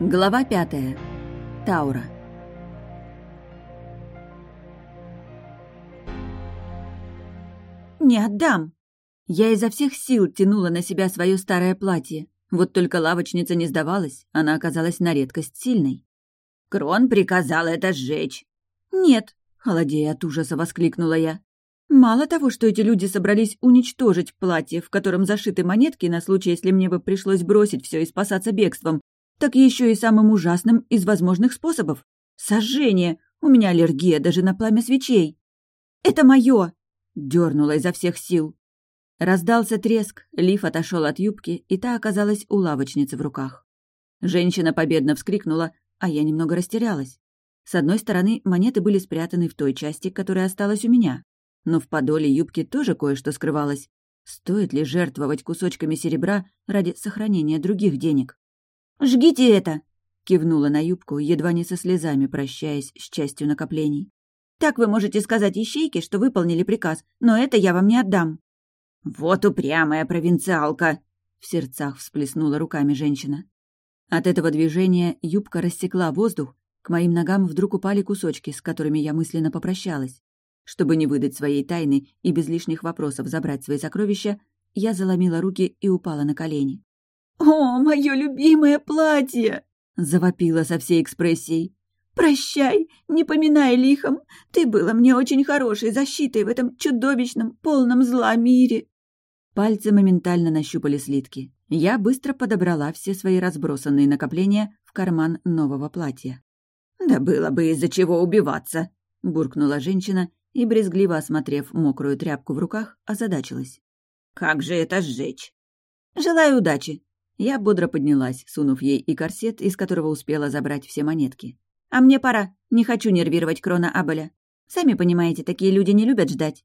Глава пятая. Таура. «Не отдам!» Я изо всех сил тянула на себя свое старое платье. Вот только лавочница не сдавалась, она оказалась на редкость сильной. «Крон приказал это сжечь!» «Нет!» — холодея от ужаса воскликнула я. Мало того, что эти люди собрались уничтожить платье, в котором зашиты монетки на случай, если мне бы пришлось бросить все и спасаться бегством, так еще и самым ужасным из возможных способов — сожжение. У меня аллергия даже на пламя свечей. «Это мое!» — дернула изо всех сил. Раздался треск, лиф отошел от юбки, и та оказалась у лавочницы в руках. Женщина победно вскрикнула, а я немного растерялась. С одной стороны, монеты были спрятаны в той части, которая осталась у меня но в подоле юбки тоже кое-что скрывалось. Стоит ли жертвовать кусочками серебра ради сохранения других денег? «Жгите это!» — кивнула на юбку, едва не со слезами прощаясь с частью накоплений. «Так вы можете сказать ищейке, что выполнили приказ, но это я вам не отдам». «Вот упрямая провинциалка!» — в сердцах всплеснула руками женщина. От этого движения юбка рассекла воздух, к моим ногам вдруг упали кусочки, с которыми я мысленно попрощалась. Чтобы не выдать своей тайны и без лишних вопросов забрать свои сокровища, я заломила руки и упала на колени. «О, мое любимое платье!» — завопила со всей экспрессией. «Прощай, не поминай лихом, ты была мне очень хорошей защитой в этом чудовищном, полном зла мире!» Пальцы моментально нащупали слитки. Я быстро подобрала все свои разбросанные накопления в карман нового платья. «Да было бы из-за чего убиваться!» — буркнула женщина и, брезгливо осмотрев мокрую тряпку в руках, озадачилась. «Как же это сжечь?» «Желаю удачи!» Я бодро поднялась, сунув ей и корсет, из которого успела забрать все монетки. «А мне пора. Не хочу нервировать Крона Абеля. Сами понимаете, такие люди не любят ждать».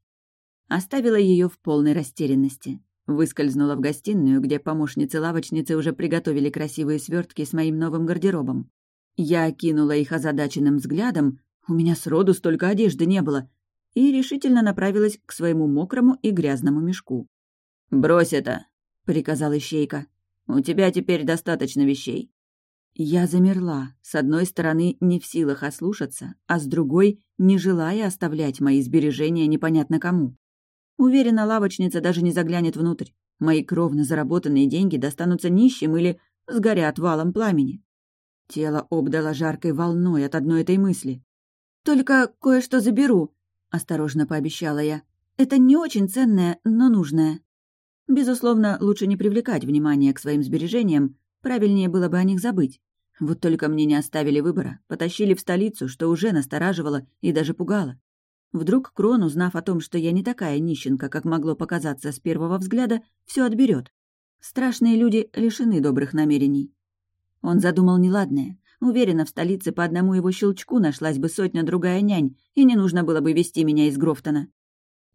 Оставила ее в полной растерянности. Выскользнула в гостиную, где помощницы-лавочницы уже приготовили красивые свертки с моим новым гардеробом. Я окинула их озадаченным взглядом. У меня сроду столько одежды не было и решительно направилась к своему мокрому и грязному мешку. «Брось это!» — приказал Ищейка. «У тебя теперь достаточно вещей». Я замерла, с одной стороны не в силах ослушаться, а с другой не желая оставлять мои сбережения непонятно кому. Уверена, лавочница даже не заглянет внутрь. Мои кровно заработанные деньги достанутся нищим или сгорят валом пламени. Тело обдало жаркой волной от одной этой мысли. «Только кое-что заберу», осторожно пообещала я. «Это не очень ценное, но нужное». Безусловно, лучше не привлекать внимание к своим сбережениям, правильнее было бы о них забыть. Вот только мне не оставили выбора, потащили в столицу, что уже настораживало и даже пугало. Вдруг Крон, узнав о том, что я не такая нищенка, как могло показаться с первого взгляда, все отберет. Страшные люди лишены добрых намерений. Он задумал неладное. Уверена, в столице по одному его щелчку нашлась бы сотня-другая нянь, и не нужно было бы вести меня из Грофтона.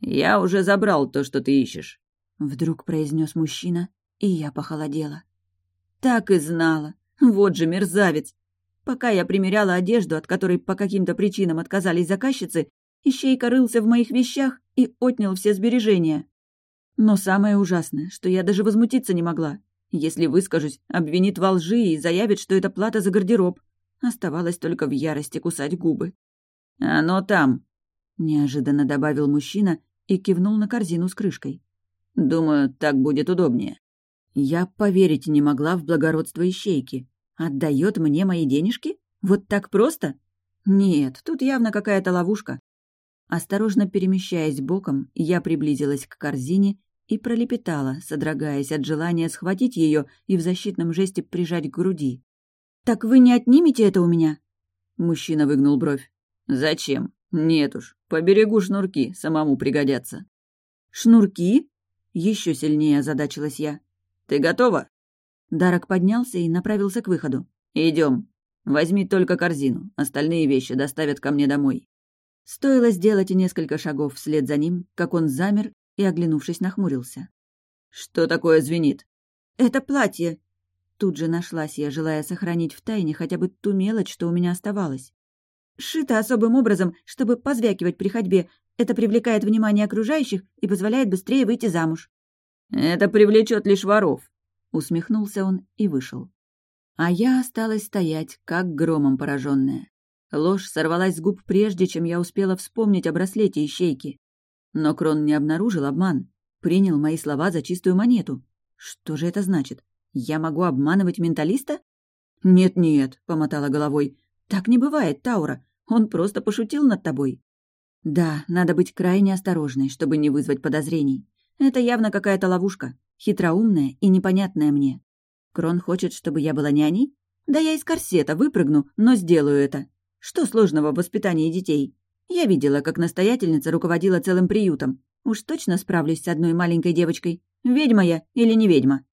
«Я уже забрал то, что ты ищешь», — вдруг произнес мужчина, и я похолодела. Так и знала. Вот же мерзавец. Пока я примеряла одежду, от которой по каким-то причинам отказались заказчицы, ищейка рылся в моих вещах и отнял все сбережения. Но самое ужасное, что я даже возмутиться не могла. Если выскажусь, обвинит во лжи и заявит, что это плата за гардероб. Оставалось только в ярости кусать губы. «Оно там», — неожиданно добавил мужчина и кивнул на корзину с крышкой. «Думаю, так будет удобнее». Я поверить не могла в благородство ищейки. Отдает мне мои денежки? Вот так просто? Нет, тут явно какая-то ловушка. Осторожно перемещаясь боком, я приблизилась к корзине и пролепетала, содрогаясь от желания схватить ее и в защитном жесте прижать к груди. «Так вы не отнимете это у меня?» Мужчина выгнул бровь. «Зачем? Нет уж, поберегу шнурки, самому пригодятся». «Шнурки?» Еще сильнее озадачилась я. «Ты готова?» Дарок поднялся и направился к выходу. Идем. Возьми только корзину, остальные вещи доставят ко мне домой». Стоило сделать несколько шагов вслед за ним, как он замер и, оглянувшись, нахмурился. «Что такое звенит?» «Это платье!» Тут же нашлась я, желая сохранить в тайне хотя бы ту мелочь, что у меня оставалось. «Шито особым образом, чтобы позвякивать при ходьбе. Это привлекает внимание окружающих и позволяет быстрее выйти замуж». «Это привлечет лишь воров», — усмехнулся он и вышел. А я осталась стоять, как громом пораженная. Ложь сорвалась с губ прежде, чем я успела вспомнить о браслете ищейки. Но Крон не обнаружил обман. Принял мои слова за чистую монету. Что же это значит? Я могу обманывать менталиста? «Нет-нет», — помотала головой. «Так не бывает, Таура. Он просто пошутил над тобой». «Да, надо быть крайне осторожной, чтобы не вызвать подозрений. Это явно какая-то ловушка, хитроумная и непонятная мне. Крон хочет, чтобы я была няней? Да я из корсета выпрыгну, но сделаю это. Что сложного в воспитании детей? Я видела, как настоятельница руководила целым приютом. Уж точно справлюсь с одной маленькой девочкой. Ведьма я или не ведьма?